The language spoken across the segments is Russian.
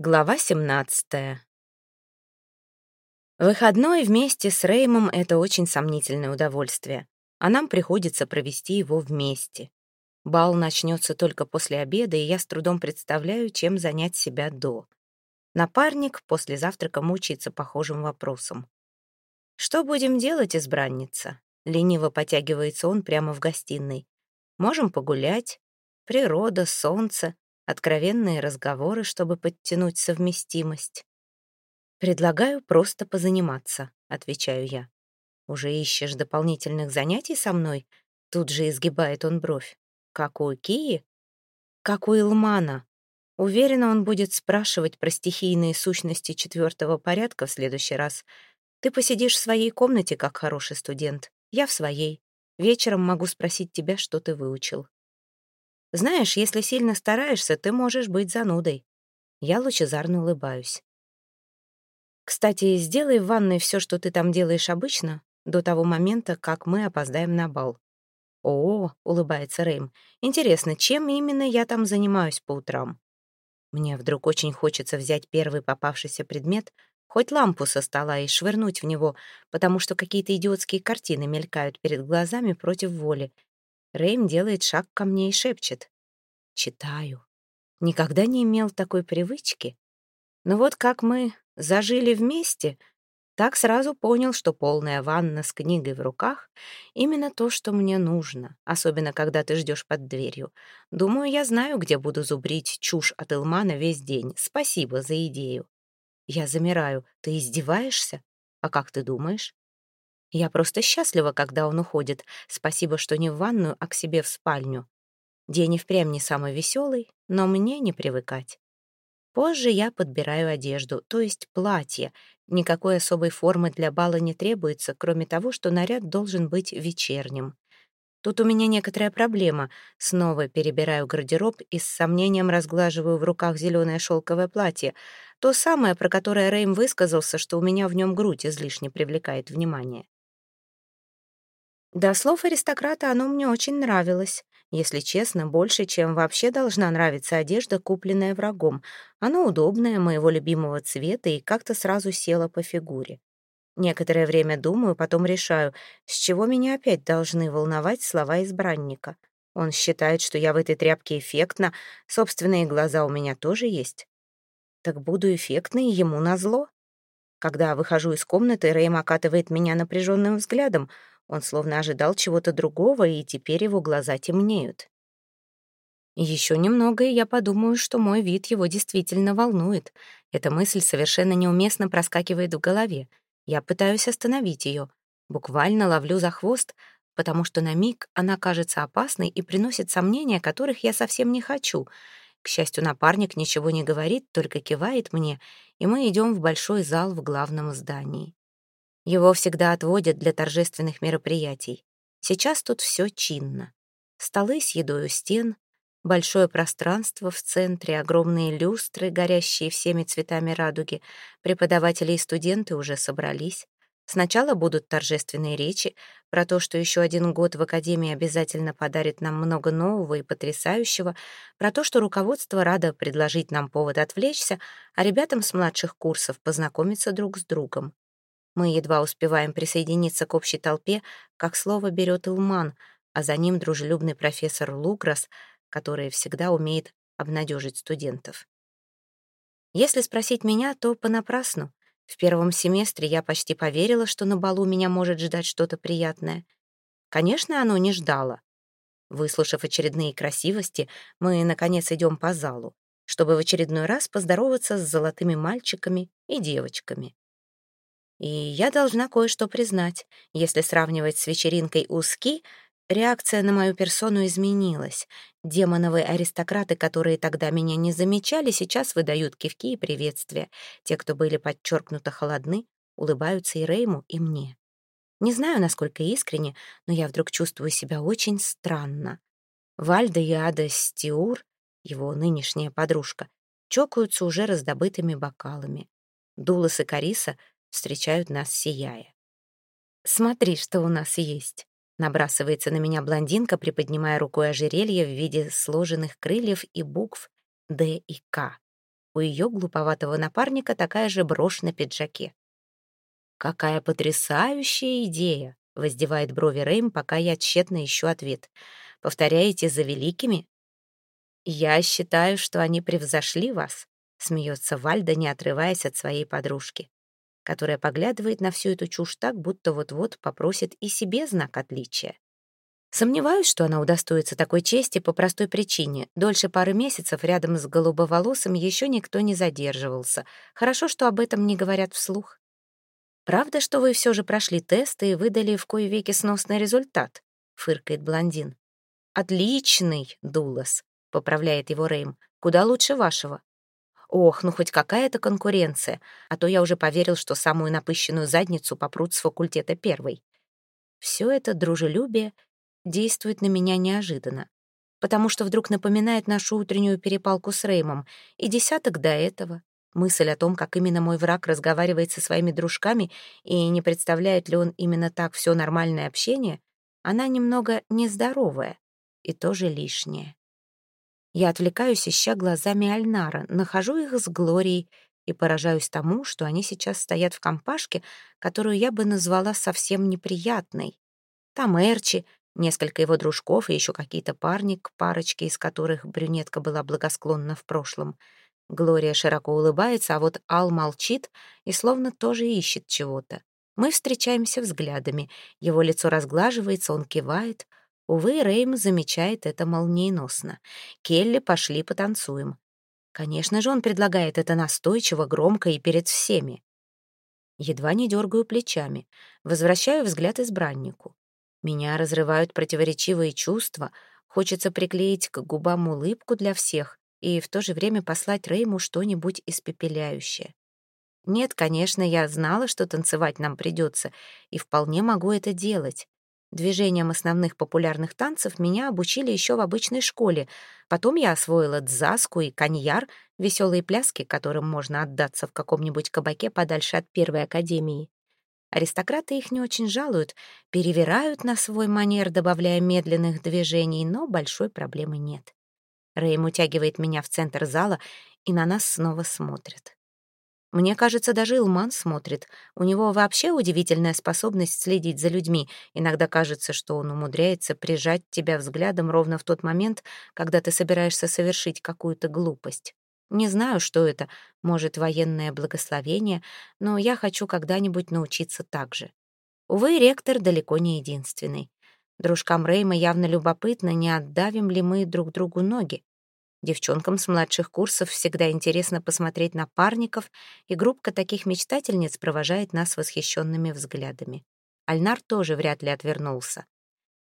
Глава 17. Выходной вместе с Реймом — это очень сомнительное удовольствие, а нам приходится провести его вместе. Бал начнется только после обеда, и я с трудом представляю, чем занять себя до. Напарник после завтрака мучается похожим вопросом. «Что будем делать, избранница?» Лениво потягивается он прямо в гостиной. «Можем погулять. Природа, солнце, откровенные разговоры, чтобы подтянуть совместимость. «Предлагаю просто позаниматься», — отвечаю я. «Уже ищешь дополнительных занятий со мной?» Тут же изгибает он бровь. «Как у Кии?» «Как у Илмана». Уверена, он будет спрашивать про стихийные сущности четвертого порядка в следующий раз. «Ты посидишь в своей комнате, как хороший студент. Я в своей. Вечером могу спросить тебя, что ты выучил». Знаешь, если сильно стараешься, ты можешь быть занудой. Я лучезарно улыбаюсь. Кстати, сделай в ванной все, что ты там делаешь обычно, до того момента, как мы опоздаем на бал. «О, — улыбается Рэйм, — интересно, чем именно я там занимаюсь по утрам?» Мне вдруг очень хочется взять первый попавшийся предмет, хоть лампу со стола и швырнуть в него, потому что какие-то идиотские картины мелькают перед глазами против воли, Рэйм делает шаг ко мне и шепчет. Читаю. Никогда не имел такой привычки. Но вот как мы зажили вместе, так сразу понял, что полная ванна с книгой в руках — именно то, что мне нужно, особенно когда ты ждешь под дверью. Думаю, я знаю, где буду зубрить чушь от Илмана весь день. Спасибо за идею. Я замираю. Ты издеваешься? А как ты думаешь? Я просто счастлива, когда он уходит. Спасибо, что не в ванную, а к себе в спальню. День и впрямь не самый веселый, но мне не привыкать. Позже я подбираю одежду, то есть платье. Никакой особой формы для бала не требуется, кроме того, что наряд должен быть вечерним. Тут у меня некоторая проблема. Снова перебираю гардероб и с сомнением разглаживаю в руках зеленое шелковое платье. То самое, про которое Рэйм высказался, что у меня в нем грудь излишне привлекает внимание. До слов аристократа оно мне очень нравилось. Если честно, больше, чем вообще должна нравиться одежда, купленная врагом. Оно удобное, моего любимого цвета и как-то сразу село по фигуре. Некоторое время думаю, потом решаю, с чего меня опять должны волновать слова избранника. Он считает, что я в этой тряпке эффектна, собственные глаза у меня тоже есть. Так буду эффектной ему назло. Когда выхожу из комнаты, Рэйм окатывает меня напряженным взглядом. Он словно ожидал чего-то другого, и теперь его глаза темнеют. Еще немного, и я подумаю, что мой вид его действительно волнует. Эта мысль совершенно неуместно проскакивает в голове. Я пытаюсь остановить ее. Буквально ловлю за хвост, потому что на миг она кажется опасной и приносит сомнения, которых я совсем не хочу. К счастью, напарник ничего не говорит, только кивает мне, и мы идем в большой зал в главном здании. Его всегда отводят для торжественных мероприятий. Сейчас тут все чинно. Столы с едой у стен, большое пространство в центре, огромные люстры, горящие всеми цветами радуги. Преподаватели и студенты уже собрались. Сначала будут торжественные речи про то, что еще один год в Академии обязательно подарит нам много нового и потрясающего, про то, что руководство радо предложить нам повод отвлечься, а ребятам с младших курсов познакомиться друг с другом. Мы едва успеваем присоединиться к общей толпе, как слово берет Илман, а за ним дружелюбный профессор Луграс, который всегда умеет обнадежить студентов. Если спросить меня, то понапрасну. В первом семестре я почти поверила, что на балу меня может ждать что-то приятное. Конечно, оно не ждало. Выслушав очередные красивости, мы, наконец, идем по залу, чтобы в очередной раз поздороваться с золотыми мальчиками и девочками. И я должна кое-что признать. Если сравнивать с вечеринкой УСКИ, реакция на мою персону изменилась. Демоновые аристократы, которые тогда меня не замечали, сейчас выдают кивки и приветствия. Те, кто были подчеркнуто холодны, улыбаются и Рейму, и мне. Не знаю, насколько искренне, но я вдруг чувствую себя очень странно. Вальда и Ада Стиур, его нынешняя подружка, чокаются уже раздобытыми бокалами. Дулас и Кариса встречают нас сияя. «Смотри, что у нас есть!» Набрасывается на меня блондинка, приподнимая рукой ожерелье в виде сложенных крыльев и букв «Д» и «К». У ее глуповатого напарника такая же брошь на пиджаке. «Какая потрясающая идея!» — воздевает брови Рэйм, пока я тщетно ищу ответ. «Повторяете за великими?» «Я считаю, что они превзошли вас», — смеется Вальда, не отрываясь от своей подружки, которая поглядывает на всю эту чушь так, будто вот-вот попросит и себе знак отличия. Сомневаюсь, что она удостоится такой чести по простой причине. Дольше пары месяцев рядом с голубоволосым еще никто не задерживался. Хорошо, что об этом не говорят вслух. «Правда, что вы все же прошли тесты и выдали в кое веки сносный результат?» — фыркает блондин. «Отличный, Дулас», — поправляет его Рейм. «Куда лучше вашего». Ох, ну хоть какая-то конкуренция, а то я уже поверил, что самую напыщенную задницу попрут с факультета первой. Все это дружелюбие действует на меня неожиданно, потому что вдруг напоминает нашу утреннюю перепалку с Реймом и десяток до этого. Мысль о том, как именно мой враг разговаривает со своими дружками и не представляет ли он именно так все нормальное общение, она немного нездоровая и тоже лишняя. Я отвлекаюсь, ища глазами Альнара, нахожу их с Глорией и поражаюсь тому, что они сейчас стоят в компашке, которую я бы назвала совсем неприятной. Там Эрчи, несколько его дружков и еще какие-то парни, к парочке из которых брюнетка была благосклонна в прошлом. Глория широко улыбается, а вот Ал молчит и словно тоже ищет чего-то. Мы встречаемся взглядами. Его лицо разглаживается, он кивает. Увы, Рейм замечает это молниеносно. «Келли, пошли потанцуем». Конечно же, он предлагает это настойчиво, громко и перед всеми. Едва не дергаю плечами. Возвращаю взгляд избраннику. Меня разрывают противоречивые чувства. Хочется приклеить к губам улыбку для всех и в то же время послать Рейму что-нибудь испепеляющее. Нет, конечно, я знала, что танцевать нам придется, и вполне могу это делать. Движением основных популярных танцев меня обучили еще в обычной школе. Потом я освоила дзаску и каньяр, веселые пляски, которым можно отдаться в каком-нибудь кабаке подальше от первой академии. Аристократы их не очень жалуют, перевирают на свой манер, добавляя медленных движений, но большой проблемы нет. Рэйм утягивает меня в центр зала, и на нас снова смотрят. Мне кажется, даже Илман смотрит. У него вообще удивительная способность следить за людьми. Иногда кажется, что он умудряется прижать тебя взглядом ровно в тот момент, когда ты собираешься совершить какую-то глупость. Не знаю, что это, может, военное благословение, но я хочу когда-нибудь научиться так же. Увы, ректор далеко не единственный. Дружкам Рейма явно любопытно, не отдавим ли мы друг другу ноги. Девчонкам с младших курсов всегда интересно посмотреть на парников, и группка таких мечтательниц провожает нас восхищенными взглядами. Альнар тоже вряд ли отвернулся.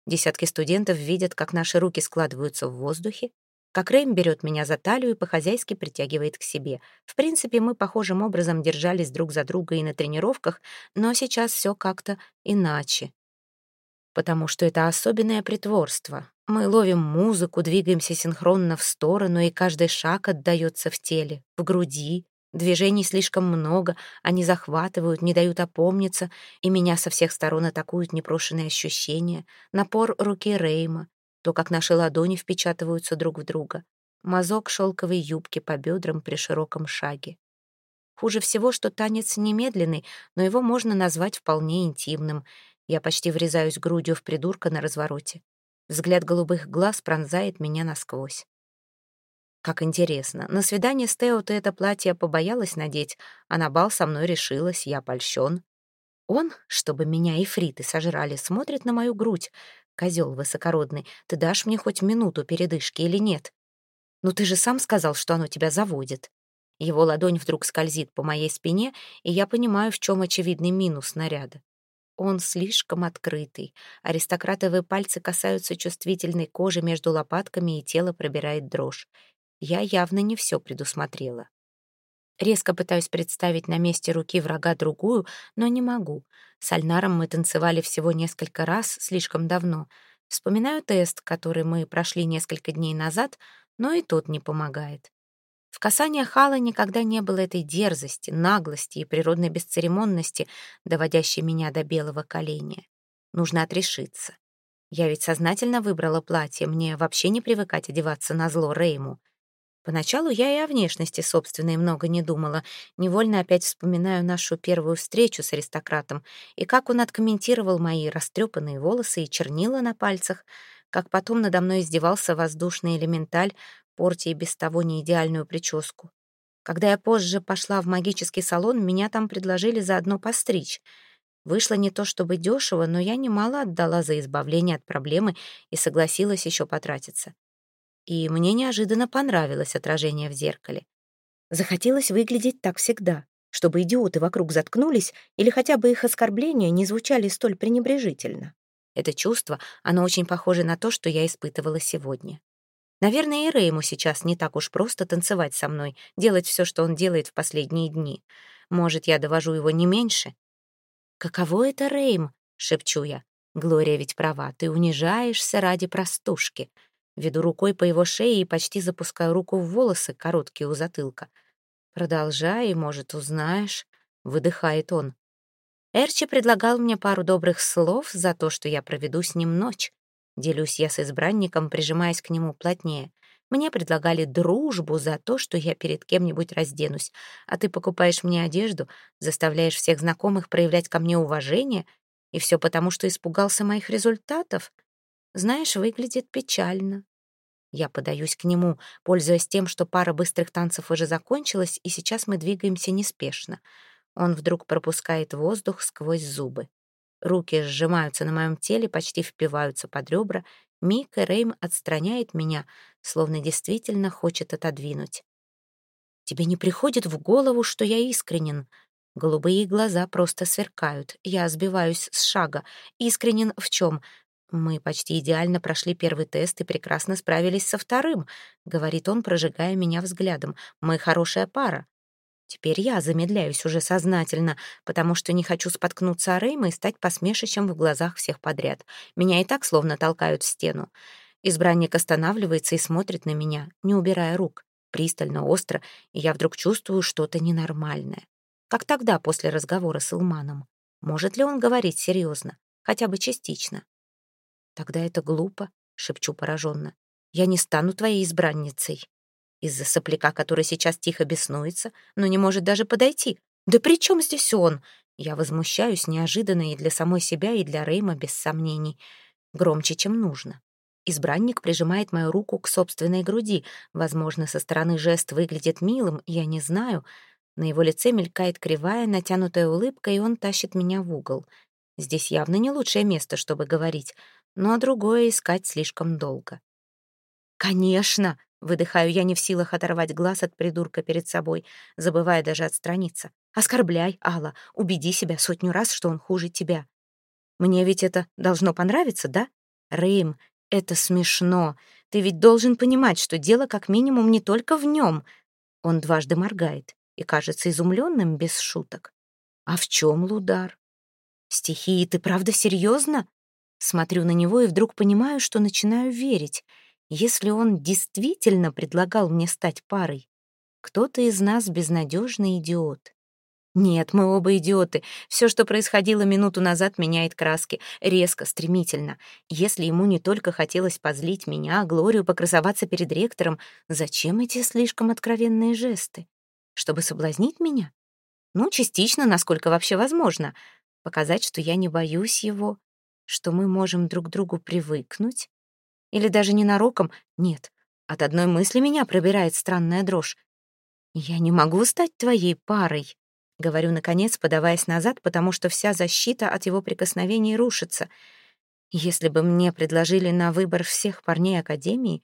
Десятки студентов видят, как наши руки складываются в воздухе, как Рэйм берет меня за талию и по-хозяйски притягивает к себе. В принципе, мы похожим образом держались друг за друга и на тренировках, но сейчас все как-то иначе. Потому что это особенное притворство. Мы ловим музыку, двигаемся синхронно в сторону, и каждый шаг отдаётся в теле, в груди. Движений слишком много, они захватывают, не дают опомниться, и меня со всех сторон атакуют непрошенные ощущения, напор руки Рейма, то, как наши ладони впечатываются друг в друга, мазок шелковой юбки по бедрам при широком шаге. Хуже всего, что танец немедленный, но его можно назвать вполне интимным. Я почти врезаюсь грудью в придурка на развороте. Взгляд голубых глаз пронзает меня насквозь. Как интересно, на свидание с Тео ты это платье побоялась надеть, а на бал со мной решилась, я польщен. Он, чтобы меня и фриты сожрали, смотрит на мою грудь, Козел высокородный, ты дашь мне хоть минуту передышки или нет? Ну ты же сам сказал, что оно тебя заводит. Его ладонь вдруг скользит по моей спине, и я понимаю, в чем очевидный минус наряда. Он слишком открытый. Аристократовые пальцы касаются чувствительной кожи между лопатками, и тело пробирает дрожь. Я явно не все предусмотрела. Резко пытаюсь представить на месте руки врага другую, но не могу. С Альнаром мы танцевали всего несколько раз, слишком давно. Вспоминаю тест, который мы прошли несколько дней назад, но и тот не помогает. В касании Хала никогда не было этой дерзости, наглости и природной бесцеремонности, доводящей меня до белого коленя. Нужно отрешиться. Я ведь сознательно выбрала платье, мне вообще не привыкать одеваться на зло Рейму. Поначалу я и о внешности собственной много не думала. Невольно опять вспоминаю нашу первую встречу с аристократом и как он откомментировал мои растрепанные волосы и чернила на пальцах, как потом надо мной издевался воздушный элементаль, портя и без того не идеальную прическу. Когда я позже пошла в магический салон, меня там предложили заодно постричь. Вышло не то чтобы дешево, но я немало отдала за избавление от проблемы и согласилась еще потратиться и мне неожиданно понравилось отражение в зеркале. Захотелось выглядеть так всегда, чтобы идиоты вокруг заткнулись или хотя бы их оскорбления не звучали столь пренебрежительно. Это чувство, оно очень похоже на то, что я испытывала сегодня. Наверное, и Рейму сейчас не так уж просто танцевать со мной, делать все, что он делает в последние дни. Может, я довожу его не меньше? «Каково это, Рейм?» — шепчу я. «Глория ведь права, ты унижаешься ради простушки. Веду рукой по его шее и почти запускаю руку в волосы, короткие у затылка. «Продолжай, может, узнаешь», — выдыхает он. Эрчи предлагал мне пару добрых слов за то, что я проведу с ним ночь. Делюсь я с избранником, прижимаясь к нему плотнее. Мне предлагали дружбу за то, что я перед кем-нибудь разденусь, а ты покупаешь мне одежду, заставляешь всех знакомых проявлять ко мне уважение, и все потому, что испугался моих результатов. Знаешь, выглядит печально. Я подаюсь к нему, пользуясь тем, что пара быстрых танцев уже закончилась, и сейчас мы двигаемся неспешно. Он вдруг пропускает воздух сквозь зубы. Руки сжимаются на моем теле, почти впиваются под ребра. Мик и Рейм отстраняет меня, словно действительно хочет отодвинуть. «Тебе не приходит в голову, что я искренен?» Голубые глаза просто сверкают. Я сбиваюсь с шага. Искренен в чем? «Мы почти идеально прошли первый тест и прекрасно справились со вторым», — говорит он, прожигая меня взглядом. «Мы хорошая пара». Теперь я замедляюсь уже сознательно, потому что не хочу споткнуться о Рейма и стать посмешищем в глазах всех подряд. Меня и так словно толкают в стену. Избранник останавливается и смотрит на меня, не убирая рук. Пристально, остро, и я вдруг чувствую что-то ненормальное. Как тогда, после разговора с Илманом. Может ли он говорить серьезно? Хотя бы частично. «Тогда это глупо», — шепчу пораженно. «Я не стану твоей избранницей». Из-за сопляка, который сейчас тихо беснуется, но не может даже подойти. «Да при чем здесь он?» Я возмущаюсь неожиданно и для самой себя, и для Рейма, без сомнений. Громче, чем нужно. Избранник прижимает мою руку к собственной груди. Возможно, со стороны жест выглядит милым, я не знаю. На его лице мелькает кривая, натянутая улыбка, и он тащит меня в угол. Здесь явно не лучшее место, чтобы говорить но другое искать слишком долго. «Конечно!» — выдыхаю я не в силах оторвать глаз от придурка перед собой, забывая даже отстраниться. «Оскорбляй, Алла, убеди себя сотню раз, что он хуже тебя. Мне ведь это должно понравиться, да? Рейм, это смешно. Ты ведь должен понимать, что дело как минимум не только в нем. Он дважды моргает и кажется изумленным без шуток. А в чем Лудар? Стихии, ты правда серьезно? Смотрю на него и вдруг понимаю, что начинаю верить. Если он действительно предлагал мне стать парой, кто-то из нас безнадежный идиот. Нет, мы оба идиоты. Все, что происходило минуту назад, меняет краски. Резко, стремительно. Если ему не только хотелось позлить меня, Глорию, покрасоваться перед ректором, зачем эти слишком откровенные жесты? Чтобы соблазнить меня? Ну, частично, насколько вообще возможно. Показать, что я не боюсь его, что мы можем друг к другу привыкнуть? Или даже ненароком? Нет, от одной мысли меня пробирает странная дрожь. «Я не могу стать твоей парой», — говорю, наконец, подаваясь назад, потому что вся защита от его прикосновений рушится. «Если бы мне предложили на выбор всех парней Академии,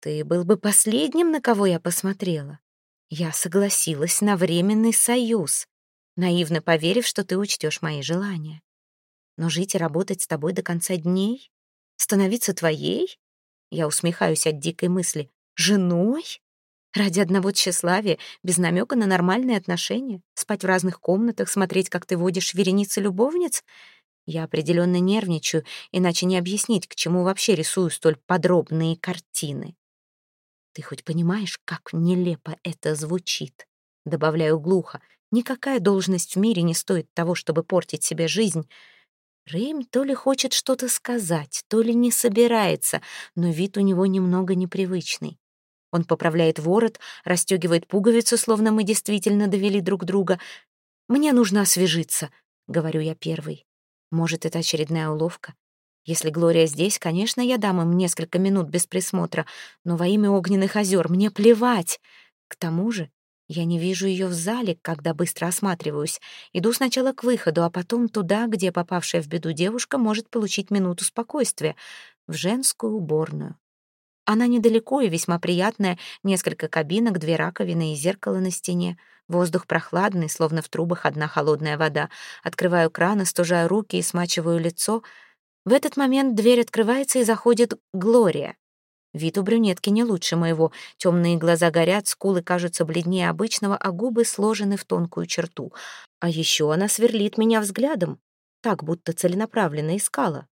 ты был бы последним, на кого я посмотрела. Я согласилась на временный союз, наивно поверив, что ты учтешь мои желания. Но жить и работать с тобой до конца дней? Становиться твоей? Я усмехаюсь от дикой мысли. Женой? Ради одного тщеславия, без намека на нормальные отношения? Спать в разных комнатах, смотреть, как ты водишь вереницы любовниц? Я определенно нервничаю, иначе не объяснить, к чему вообще рисую столь подробные картины. Ты хоть понимаешь, как нелепо это звучит? Добавляю глухо. Никакая должность в мире не стоит того, чтобы портить себе жизнь. Рэйм то ли хочет что-то сказать, то ли не собирается, но вид у него немного непривычный. Он поправляет ворот, расстегивает пуговицу, словно мы действительно довели друг друга. «Мне нужно освежиться», — говорю я первый. Может, это очередная уловка? Если Глория здесь, конечно, я дам им несколько минут без присмотра, но во имя огненных озер мне плевать. К тому же я не вижу ее в зале, когда быстро осматриваюсь. Иду сначала к выходу, а потом туда, где попавшая в беду девушка может получить минуту спокойствия, в женскую уборную. Она недалеко и весьма приятная, несколько кабинок, две раковины и зеркало на стене. Воздух прохладный, словно в трубах одна холодная вода. Открываю кран, остужаю руки и смачиваю лицо. В этот момент дверь открывается и заходит Глория. Вид у брюнетки не лучше моего. Темные глаза горят, скулы кажутся бледнее обычного, а губы сложены в тонкую черту. А еще она сверлит меня взглядом, так будто целенаправленно искала.